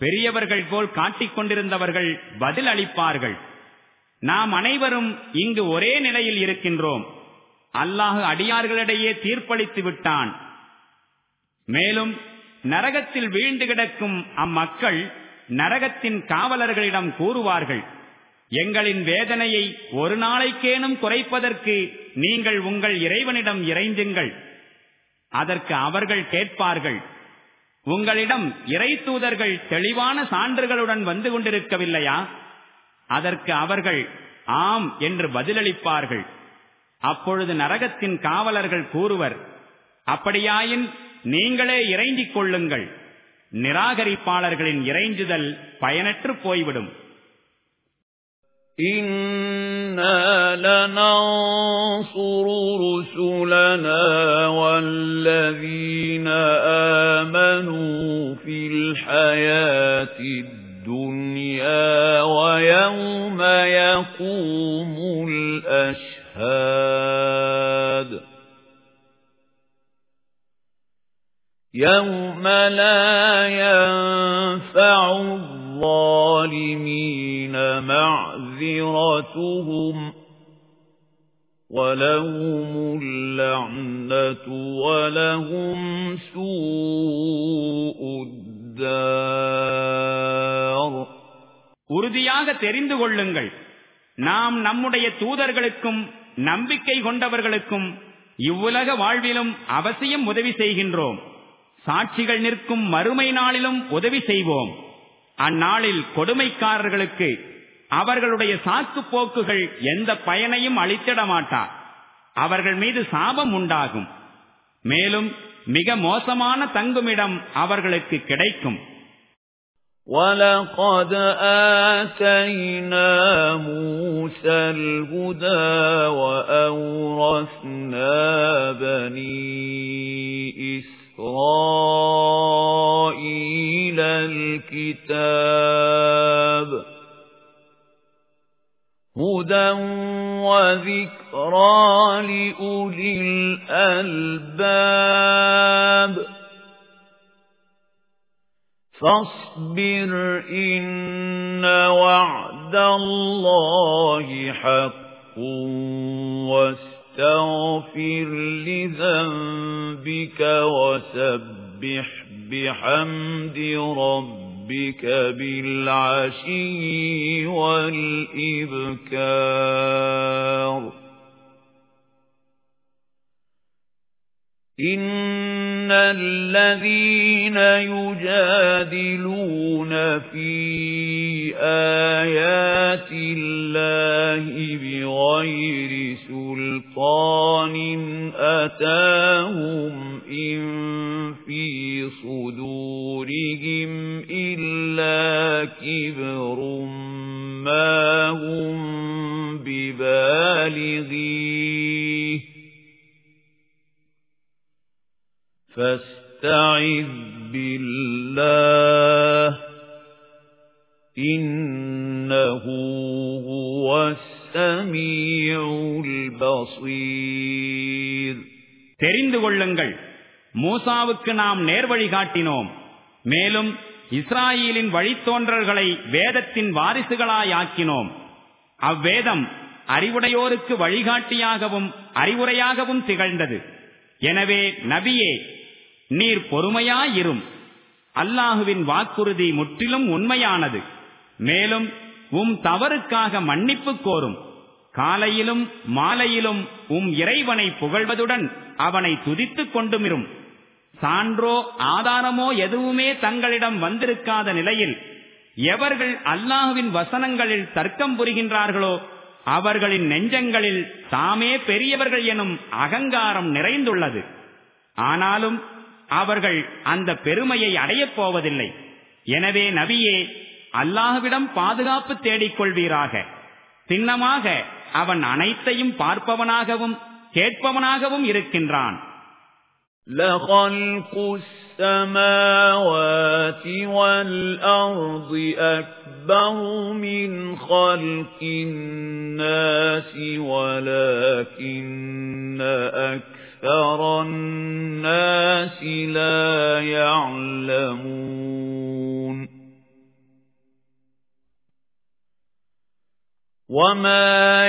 பெரியவர்கள் போல் காட்டிக்கொண்டிருந்தவர்கள் பதில் அளிப்பார்கள் நாம் அனைவரும் இங்கு ஒரே நிலையில் இருக்கின்றோம். அல்லாஹு அடியார்களிடையே தீர்ப்பளித்து விட்டான். மேலும் நரகத்தில் வீழ்ந்து கிடக்கும் அம்மக்கள் நரகத்தின் காவலர்களிடம் கூறுவார்கள் எங்களின் வேதனையை ஒரு நாளைக்கேனும் குறைப்பதற்கு நீங்கள் உங்கள் இறைவனிடம் இறைந்துங்கள். அதற்கு அவர்கள் கேட்பார்கள் உங்களிடம் இறை தூதர்கள் தெளிவான சான்றுகளுடன் வந்து கொண்டிருக்கவில்லையா? அதற்கு அவர்கள் ஆம் என்று பதிலளிப்பார்கள் அப்பொழுது நரகத்தின் காவலர்கள் கூறுவர் அப்படியாயின் நீங்களே இறைந்திக் கொள்ளுங்கள் நிராகரிப்பாளர்களின் இறைஞ்சுதல் பயனற்று போய்விடும் إِنَّا لَنَنصُرُ رُسُلَنَا وَالَّذِينَ آمَنُوا فِي الْحَيَاةِ الدُّنْيَا وَيَوْمَ يَقُومُ الْأَشْهَادُ. يَوْمَ لَا يَنفَعُ الظَّالِمِينَ مَعْذِرَتُهُمْ وَلَهُمُ اللَّعْنَةُ وَلَهُمْ سُوءُ الدَّارِ உறுதியாக தெரிந்து கொள்ளுங்கள். நாம் நம்முடைய தூதர்களுக்கும் நம்பிக்கை கொண்டவர்களுக்கும் இவ்வுலக வாழ்விலும் அவசியம் உதவி செய்கின்றோம். சாட்சிகள் நிற்கும் மறுமை நாளிலும் உதவி செய்வோம். அந்நாளில் கொடுமைக்காரர்களுக்கு அவர்களுடைய சாக்கு போக்குகள் எந்த பயனையும் அளித்திட மாட்டார் அவர்கள் மீது சாபம் உண்டாகும். மேலும் மிக மோசமான தங்குமிடம் அவர்களுக்கு கிடைக்கும் وَلَقَدْ آتَيْنَا مُوسَى الْهُدَى وَأَوْرَثْنَا بَنِي إِسْرَائِيلَ إسرائيل الكتاب هدى وذكرى لأولي الألباب. فاصبر إن وعد الله حق واستغفر لذنبك وسبح بِحَمْدِ رَبِّكَ. بِالْعَشِيِّ وَالْإِبْكَارِ. إِنَّ الَّذِينَ يُجَادِلُونَ فِي آيَاتِ اللَّهِ بِغَيْرِ سُلْطَانٍ أَتَاهُمْ فِي صُدُورِهِمْ إِلَّا كِبْرٌ مَا هُمْ بِبَالِغِيهِ فَاسْتَعِذْ بِاللَّهِ إِنَّهُ هُوَ السَّمِيعُ الْبَصِيرُ தெரிந்து கொள்ளுங்கள் மூசாவுக்கு நாம் நேர்வழி காட்டினோம். மேலும் இஸ்ராயலின் வழித்தோன்றல்களை வேதத்தின் வாரிசுகளாயாக்கினோம் அவ்வேதம் அறிவுடையோருக்கு வழிகாட்டியாகவும் அறிவுரையாகவும் திகழ்ந்தது. எனவே நபியே நீர் பொறுமையாயிரும். அல்லாஹுவின் வாக்குறுதி முற்றிலும் உண்மையானது. மேலும் உம் தவறுக்காக மன்னிப்பு கோரும். காலையிலும் மாலையிலும் உம் இறைவனை புகழ்வதுடன் அவனை துதித்துக் கொண்டுமிரும். சான்றோ ஆதாரமோ எதுவுமே தங்களிடம் வந்திருக்காத நிலையில் எவர்கள் அல்லாஹுவின் வசனங்களில் தர்க்கம் புரிகின்றார்களோ அவர்களின் நெஞ்சங்களில் தாமே பெரியவர்கள் எனும் அகங்காரம் நிறைந்துள்ளது. ஆனாலும் அவர்கள் அந்த பெருமையை அடையப் போவதில்லை. எனவே நபியே அல்லாஹுவிடம் பாதுகாப்பு தேடிக்கொள்வீராக சின்னமாக அவன் அனைத்தையும் பார்ப்பவனாகவும் கேட்பவனாகவும் இருக்கின்றான். لَخَلْقُ السَّمَاوَاتِ وَالْأَرْضِ أَكْبَرُ مِنْ خَلْقِ النَّاسِ وَلَكِنَّ أَكْثَرَ النَّاسِ لَا يَعْلَمُونَ وَمَا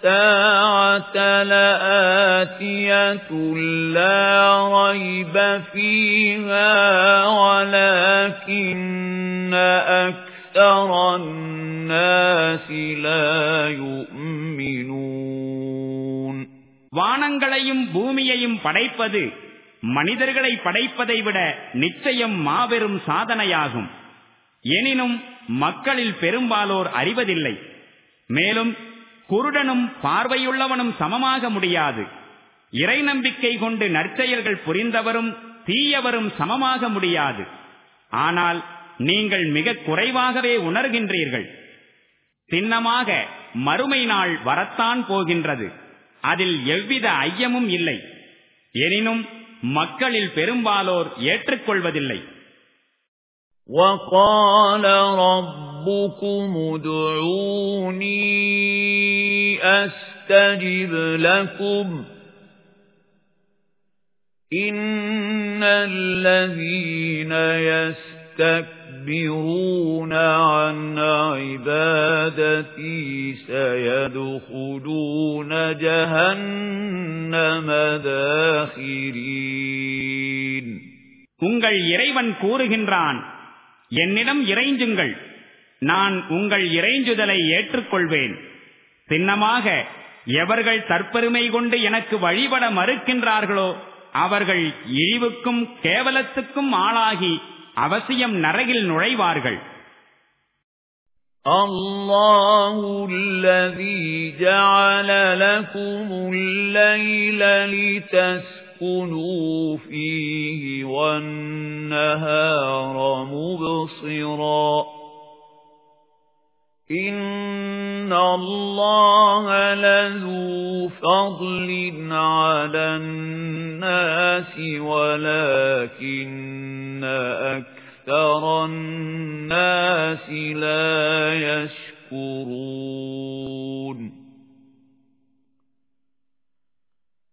السَّاعَةَ لَآتِيَةٌ لَا رَيْبَ فِيهَا وَلَكِنَّ أَكْثَرَ النَّاسِ لَا يُؤْمِنُونَ வானங்களையும் பூமியையும் படைப்பது மனிதர்களை படைப்பதை விட நிச்சயம் மாபெரும் சாதனையாகும் எனினும் மக்களில் பெரும்பாலோர் அறிவதில்லை மேலும் குருடனும் பார்வையுள்ளவனும் சமமாக முடியாது இறை நம்பிக்கை கொண்டு நற்செயல்கள் புரிந்தவரும் தீயவரும் சமமாக முடியாது ஆனால் நீங்கள் மிக குறைவாகவே உணர்கின்றீர்கள் சின்னமாக மறுமை நாள் வரத்தான் போகின்றது அதில் எவ்வித ஐயமும் இல்லை எனினும் மக்களில் பெரும்பாலோர் ஏற்றுக்கொள்வதில்லை وَقَالَ رَبُّكُمُ ادْعُونِي أَسْتَجِبْ لَكُمْ إِنَّ الَّذِينَ يَسْتَكْبِرُونَ عَنْ عِبَادَتِي سَيَدْخُلُونَ جَهَنَّمَ دَاخِرِينَ உங்கள் இறைவன் கூறுகின்றான் என்னிடம் இறைஞ்சுங்கள் நான் உங்கள் இறைஞ்சுதலை ஏற்றுக்கொள்வேன் சின்னமாக எவர்கள் தற்பெருமை கொண்டு எனக்கு வழிபட மறுக்கின்றார்களோ அவர்கள் இழிவுக்கும் கேவலத்துக்கும் ஆளாகி அவசியம் நரகில் நுழைவார்கள் الله الذي جعل لكم الليل لتسكنوا فيه والنهار مبصراً إِنَّ اللَّهَ لَذُو فَضْلٍ عَلَى النَّاسِ وَلَكِنَّ أَكْثَرَ النَّاسِ لَا يَشْكُرُونَ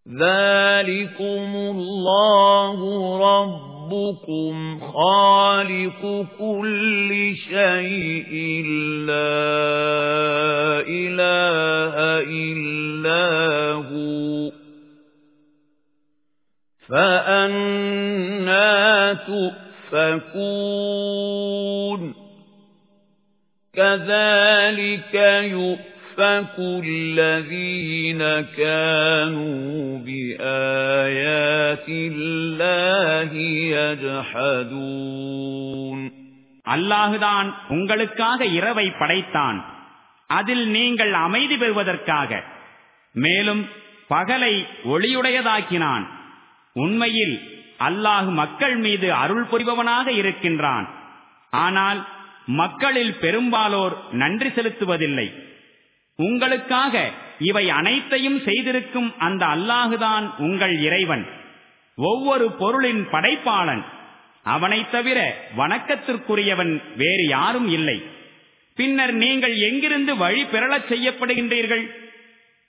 ذَلِكُمُ اللَّهُ رَبُّ رَبُّكُمْ خَالِقُ كُلِّ شَيْءٍ لَا إِلَٰهَ إِلَّا هُوَ. فَأَنَّىٰ تُؤْفَكُونَ. كَذَٰلِكَ يُؤْفَكُ يُؤْفَكُ الَّذِينَ كَانُوا بِآيَاتِ اللَّهِ يَجْحَدُونَ அல்லாஹுதான் உங்களுக்காக இரவை படைத்தான் அதில் நீங்கள் அமைதி பெறுவதற்காக மேலும் பகலை ஒளியுடையதாக்கினான் உண்மையில் அல்லாஹு மக்கள் மீது அருள் புரிபவனாக இருக்கின்றான் ஆனால் மக்களில் பெரும்பாலோர் நன்றி செலுத்துவதில்லை உங்களுக்காக இவை அனைத்தையும் செய்திருக்கும் அந்த அல்லாஹுதான் உங்கள் இறைவன். ஒவ்வொரு பொருளின் படைப்பாளன். அவனைத் தவிர வணக்கத்திற்குரியவன் வேறு யாரும் இல்லை. பின்னர் நீங்கள் எங்கிருந்து வழி பெறலச் செய்யப்படுகின்றீர்கள்?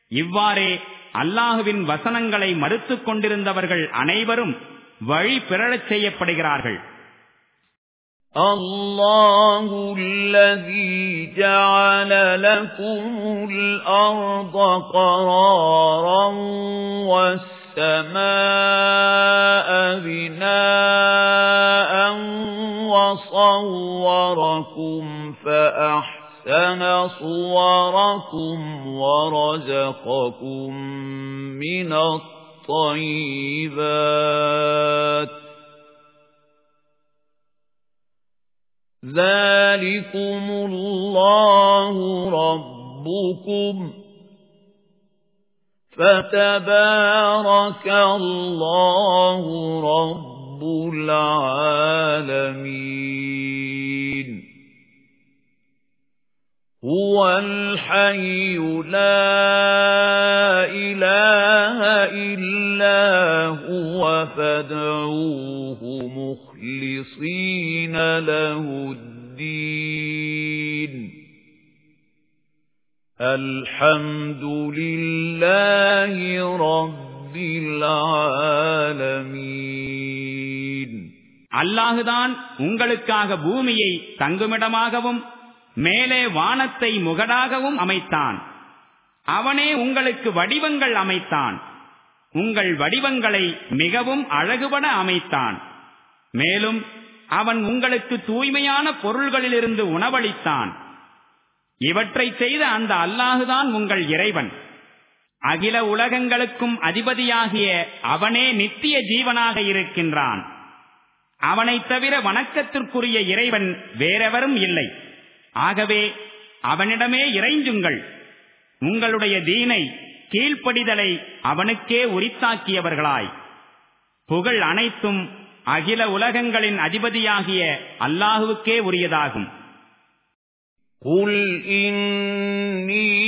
இவ்வாறே அல்லாஹுவின் வசனங்களை மறுத்துக் கொண்டிருந்தவர்கள் அனைவரும் வழி பெறலச் செய்யப்படுகிறார்கள். الله الذي جعل لكم الأرض قرارا والسماء بناء وصوركم فأحسن صوركم ورزقكم من الطيبات ذَلِكُمُ اللَّهُ رَبُّكُمْ فَتَبَارَكَ اللَّهُ رَبُّ الْعَالَمِينَ هُوَ الْحَيُّ لَا إِلَٰهَ إِلَّا هُوَ فَادْعُوهُ مُخْلِصِينَ لَهُ الدِّينَ الْحَمْدُ لِلَّهِ رَبِّ الْعَالَمِينَ அல்லாஹுதான் உங்களுக்காக பூமியை தங்குமிடமாகவும் மேலே வானத்தை முகடாகவும் அமைத்தான். அவனே உங்களுக்கு வடிவங்கள் அமைத்தான். உங்கள் வடிவங்களை மிகவும் அழகுபட அமைத்தான். மேலும் அவன் உங்களுக்கு தூய்மையான பொருள்களிலிருந்து உணவளித்தான். இவற்றை செய்த அந்த அல்லாஹுதான் உங்கள் இறைவன். அகில உலகங்களுக்கும் அதிபதியாகிய அவனே நித்திய ஜீவனாக இருக்கின்றான். அவனைத் தவிர வணக்கத்திற்குரிய இறைவன் வேறெவரும் இல்லை. ஆகவே அவனிடமே இறைஞ்சுங்கள் உங்களுடைய தீனை கீழ்ப்படிதலை அவனுக்கே உரித்தாக்கியவர்களாய் புகழ் அனைத்தும் அகில உலகங்களின் அதிபதியாகிய அல்லாஹுவுக்கே உரியதாகும் قُلْ إِنِّي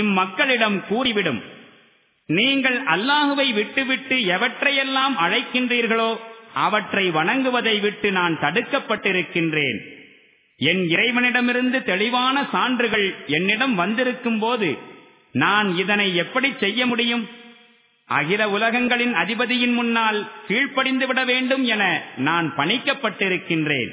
இம்மக்களிடம் கூறிவிடும் நீங்கள் அல்லாஹுவை விட்டுவிட்டு எவற்றையெல்லாம் அழைக்கின்றீர்களோ அவற்றை வணங்குவதை விட்டு நான் தடுக்கப்பட்டிருக்கின்றேன். என் இறைவனிடமிருந்து தெளிவான சான்றுகள் என்னிடம் வந்திருக்கும் போது நான் இதனை எப்படி செய்ய முடியும்? அகில உலகங்களின் அதிபதியின் முன்னால் கீழ்ப்படிந்து விட வேண்டும் என நான் பணிக்கப்பட்டிருக்கின்றேன்.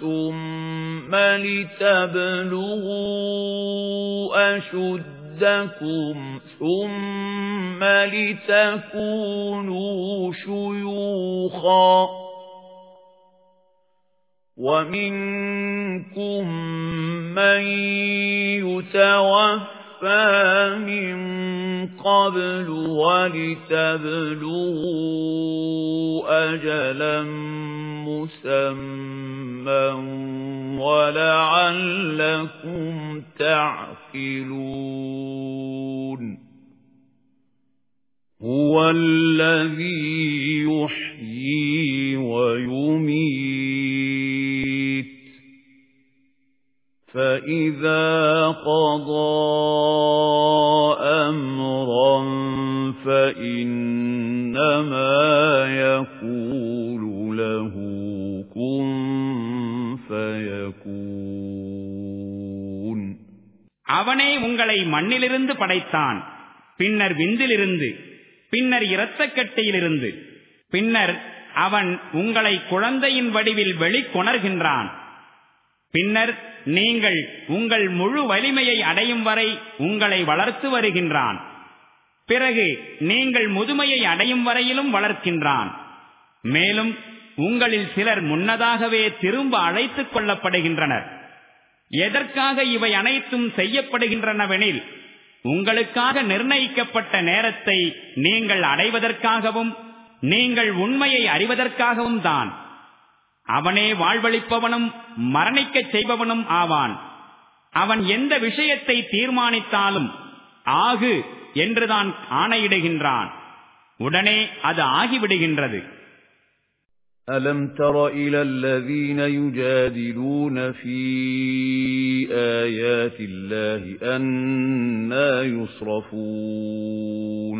ثُمَّ لِتَبْلُغُوا أَشُدَّكُمْ ثُمَّ لِتَكُونُوا شُيُوخًا. وَمِنكُم مَّن يُتَوَفَّى مِن قَبْلُ وَلِتَبْلُغُوا أَجَلًا مُّسَمًّى وَلَعَلَّكُمْ تَعْقِلُونَ هُوَ الَّذِي يُحْيِي وَيُمِيتُ فَإِذَا قَضَى أَمْرًا فَإِنَّمَا يَقُولُ لَهُ كُن فَيَكُونُ அவனே உங்களை மண்ணிலிருந்து படைத்தான் பின்னர் விந்திலிருந்து பின்னர் இரத்தக்கட்டையிலிருந்து பின்னர் அவன் உங்களை குழந்தையின் வடிவில் வெளிக்கொணர்கின்றான் பின்னர் நீங்கள் உங்கள் முழு வலிமையை அடையும் வரை உங்களை வளர்த்து வருகின்றான். பிறகு நீங்கள் முதுமையை அடையும் வரையிலும் வளர்க்கின்றான். மேலும் உங்களில் சிலர் முன்னதாகவே திரும்ப அழைத்துக் கொள்ளப்படுகின்றனர். எதற்காக இவை அனைத்தும் செய்யப்படுகின்றனவெனில் உங்களுக்காக நிர்ணயிக்கப்பட்ட நேரத்தை நீங்கள் அடைவதற்காகவும் நீங்கள் உண்மையை அறிவதற்காகவும் தான். அவனே வாழ்வளிப்பவனும் மரணிக்கச் செய்பவனும் ஆவான் அவன் எந்த விஷயத்தை தீர்மானித்தாலும் ஆகு என்றுதான் ஆணையிடுகின்றான் உடனே அது ஆகிவிடுகின்றது أَلَمْ تَرَ إِلَى الَّذِينَ يُجَادِلُونَ فِي آيَاتِ اللَّهِ أَنَّى يُصْرَفُونَ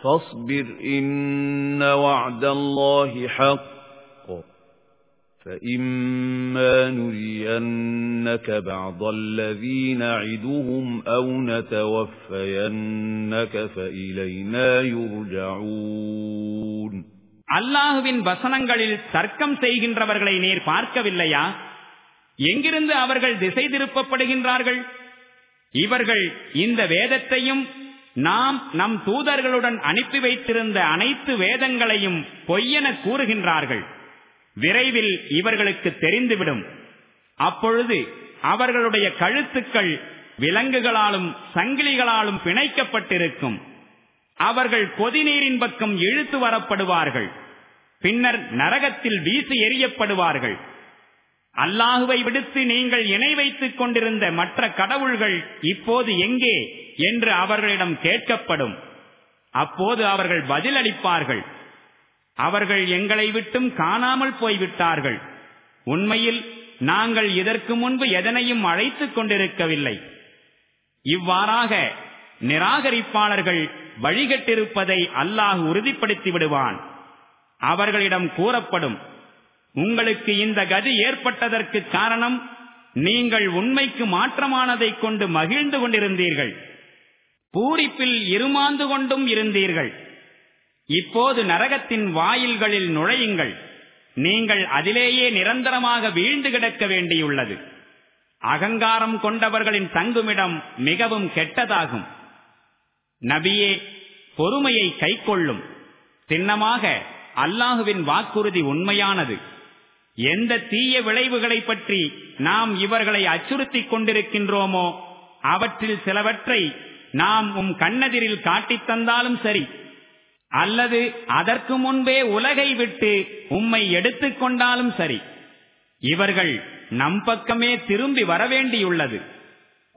فاصبر إن وعد الله حق فإما نرينك بعض الذي نعدهم أو نتوفينك فإلينا يرجعون அல்லாஹுவின் வசனங்களில் தர்க்கம் செய்கின்றவர்களை நேர் பார்க்கவில்லையா எங்கிருந்து அவர்கள் திசை திருப்பப்படுகின்றார்கள் இவர்கள் இந்த வேதத்தையும் நாம் நம் தூதர்களுடன் அனுப்பி வைத்திருந்த அனைத்து வேதங்களையும் பொய்யென கூறுகின்றார்கள். விரைவில் இவர்களுக்கு தெரிந்துவிடும். அப்பொழுது அவர்களுடைய கழுத்துக்கள் விலங்குகளாலும் சங்கிலிகளாலும் பிணைக்கப்பட்டிருக்கும். அவர்கள் கொதிநீரின் பக்கம் இழுத்து வரப்படுவார்கள். பின்னர் நரகத்தில் வீசி எறியப்படுவார்கள். அல்லாஹுவை விடுத்து நீங்கள் இணை வைத்துக் கொண்டிருந்த மற்ற கடவுள்கள் இப்போது எங்கே என்று அவர்களிடம் கேட்கப்படும். அப்போது அவர்கள் பதிலளிப்பார்கள் அவர்கள் எங்களை விட்டும் காணாமல் போய்விட்டார்கள். உண்மையில் நாங்கள் இதற்கு முன்பு எதனையும் அழைத்துக் கொண்டிருக்கவில்லை. இவ்வாறாக நிராகரிப்பாளர்கள் வழிகட்டிருப்பதை அல்லாஹ் உறுதிப்படுத்தி விடுவான். அவர்களிடம் கூறப்படும் உங்களுக்கு இந்த கதி ஏற்பட்டதற்கு காரணம் நீங்கள் உண்மைக்கு மாற்றமானதைக் கொண்டு மகிழ்ந்து கொண்டிருந்தீர்கள். பூரிப்பில் இருமாந்து கொண்டும் இருந்தீர்கள். இப்போது நரகத்தின் வாயில்களில் நுழையுங்கள். நீங்கள் அதிலேயே நிரந்தரமாக வீழ்ந்து கிடக்க வேண்டியுள்ளது. அகங்காரம் கொண்டவர்களின் தங்குமிடம் மிகவும் கெட்டதாகும். நபியே பொறுமையை கைக்கொள்ளும். சின்னமாக அல்லாஹுவின் வாக்குறுதி உண்மையானது. எந்த தீய விளைவுகளை பற்றி நாம் இவர்களை அச்சுறுத்திக் கொண்டிருக்கின்றோமோ அவற்றில் சிலவற்றை நாம் உம் கண்ணெதிரில் காட்டித் தந்தாலும் சரி அல்லது அதற்கு முன்பே உலகை விட்டு உம்மை எடுத்துக்கொண்டாலும் சரி இவர்கள் நம் பக்கமே திரும்பி வரவேண்டியுள்ளது.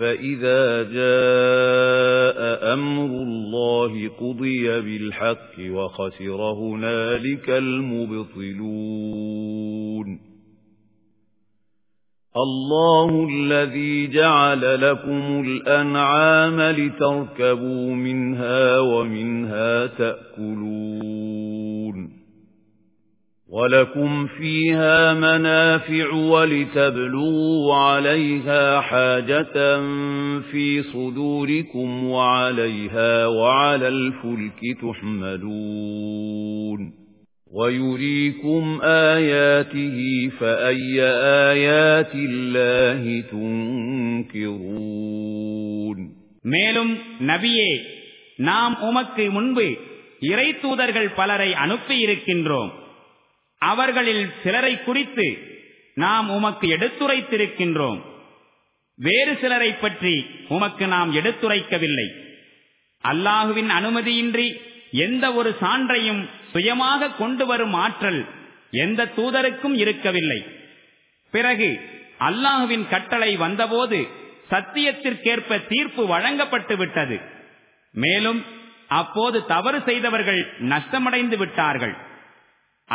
فَإِذَا جَاءَ أَمْرُ اللَّهِ قُضِيَ بِالْحَقِّ وَخَسِرَ هُنَالِكَ الْمُبْطِلُونَ الله الذي جعل لكم الأنعام لتركبوا منها ومنها تأكلون ولكم فيها منافع ولتبلغوا عليها حاجة في صدوركم وعليها وعلى الفلك تحملون وَيُرِيكُمْ آيَاتِهِ فَأَيَّ آيَاتِ اللَّهِ تُنْكِرُونَ மேலும் நபியே நாம் உமக்கு முன்பு இறை தூதர்கள் பலரை அனுப்பி இருக்கின்றோம் அவர்களில் சிலரை குறித்து நாம் உமக்கு எடுத்துரைத்திருக்கின்றோம். வேறு சிலரை பற்றி உமக்கு நாம் எடுத்துரைக்கவில்லை. அல்லாஹுவின் அனுமதியின்றி எந்த ஒரு சான்றையும் சுயமாக கொண்டு வரும் ஆற்றல் எந்த தூதருக்கும் இருக்கவில்லை. பிறகு அல்லாஹுவின் கட்டளை வந்தபோது சத்தியத்திற்கேற்ப தீர்ப்பு வழங்கப்பட்டு விட்டது. மேலும் அப்போது தவறு செய்தவர்கள் நஷ்டமடைந்து விட்டார்கள்.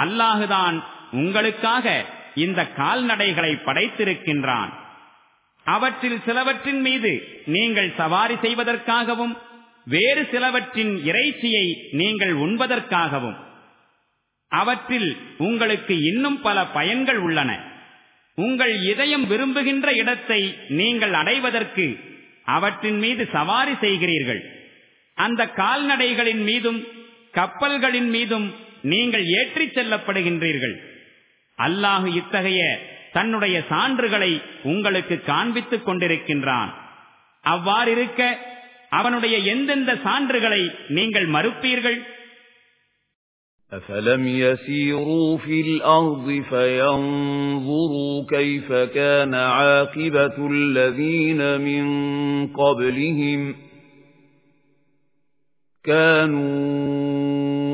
அல்லாஹுதான் உங்களுக்காக இந்த கால்நடைகளை படைத்திருக்கின்றான். அவற்றில் சிலவற்றின் மீது நீங்கள் சவாரி செய்வதற்காகவும் வேறு சிலவற்றின் இறைச்சியை நீங்கள் உண்பதற்காகவும். அவற்றில் உங்களுக்கு இன்னும் பல பயன்கள் உள்ளன. உங்கள் இதயம் விரும்புகின்ற இடத்தை நீங்கள் அடைவதற்கு அவற்றின் மீது சவாரி செய்கிறீர்கள். அந்த கால்நடைகளின் மீதும் கப்பல்களின் மீதும் நீங்கள் ஏற்றிச் செல்லப்படுகின்றீர்கள் அல்லாஹு இத்தகைய தன்னுடைய சான்றுகளை உங்களுக்கு காண்பித்துக் கொண்டிருக்கின்றான் அவ்வாறிருக்க அவனுடைய எந்தெந்த சான்றுகளை நீங்கள் மறுப்பீர்கள் أفلم يسيروا في الأرض فينظروا كيف كان عاقبة الذين من قبلهم كانوا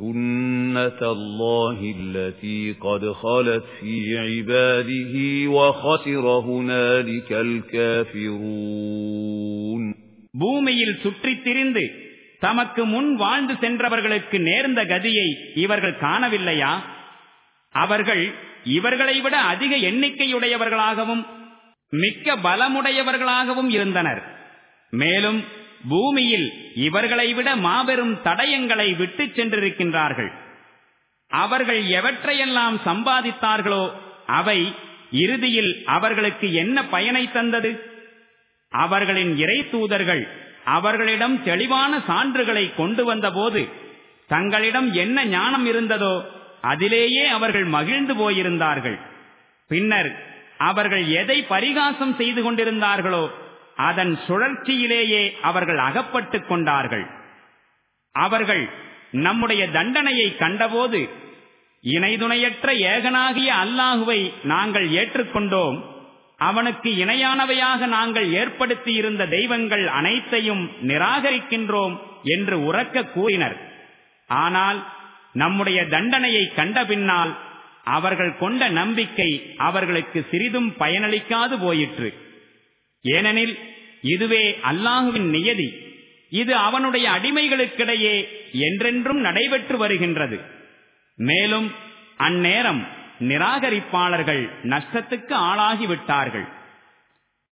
سُنَّةَ اللَّهِ الَّتِي قَدْ خَلَتْ فِي عِبَادِهِ وَخَسِرَ هُنَالِكَ الْكَافِرُونَ பூமியில் சுற்றித் திரிந்து தமக்கு முன் வாழ்ந்து சென்றவர்களுக்கு நேர்ந்த கதியை இவர்கள் காணவில்லையா அவர்கள் இவர்களை விட அதிக எண்ணிக்கையுடையவர்களாகவும் மிக்க பலமுடையவர்களாகவும் இருந்தனர் மேலும் பூமியில் இவர்களை விட மாபெரும் தடயங்களை விட்டு சென்றிருக்கின்றார்கள். அவர்கள் எவற்றையெல்லாம் சம்பாதித்தார்களோ அவை இறுதியில் அவர்களுக்கு என்ன பயனை தந்தது? அவர்களின் இறை தூதர்கள் அவர்களிடம் தெளிவான சான்றுகளை கொண்டு வந்தபோது தங்களிடம் என்ன ஞானம் இருந்ததோ அதிலேயே அவர்கள் மகிழ்ந்து போயிருந்தார்கள். பின்னர் அவர்கள் எதை பரிகாசம் செய்து கொண்டிருந்தார்களோ அதன் சுழற்சியிலேயே அவர்கள் அகப்பட்டுக் கொண்டார்கள். அவர்கள் நம்முடைய தண்டனையை கண்டபோது இணைதுணையற்ற ஏகனாகிய அல்லாஹுவை நாங்கள் ஏற்றுக்கொண்டோம். அவனுக்கு இணையானவையாக நாங்கள் ஏற்படுத்தியிருந்த தெய்வங்கள் அனைத்தையும் நிராகரிக்கின்றோம் என்று உறக்க கூறினர். ஆனால் நம்முடைய தண்டனையை கண்ட பின்னால் அவர்கள் கொண்ட நம்பிக்கை அவர்களுக்கு சிறிதும் பயனளிக்காது போயிற்று. ஏனெனில் இதுவே அல்லாஹுவின் நியதி. இது அவனுடைய அடிமைகளுக்கிடையே என்றென்றும் நடைபெற்று வருகின்றது. மேலும் அந்நேரம் நிராகரிப்பாளர்கள் நஷ்டத்துக்கு ஆளாகிவிட்டார்கள்.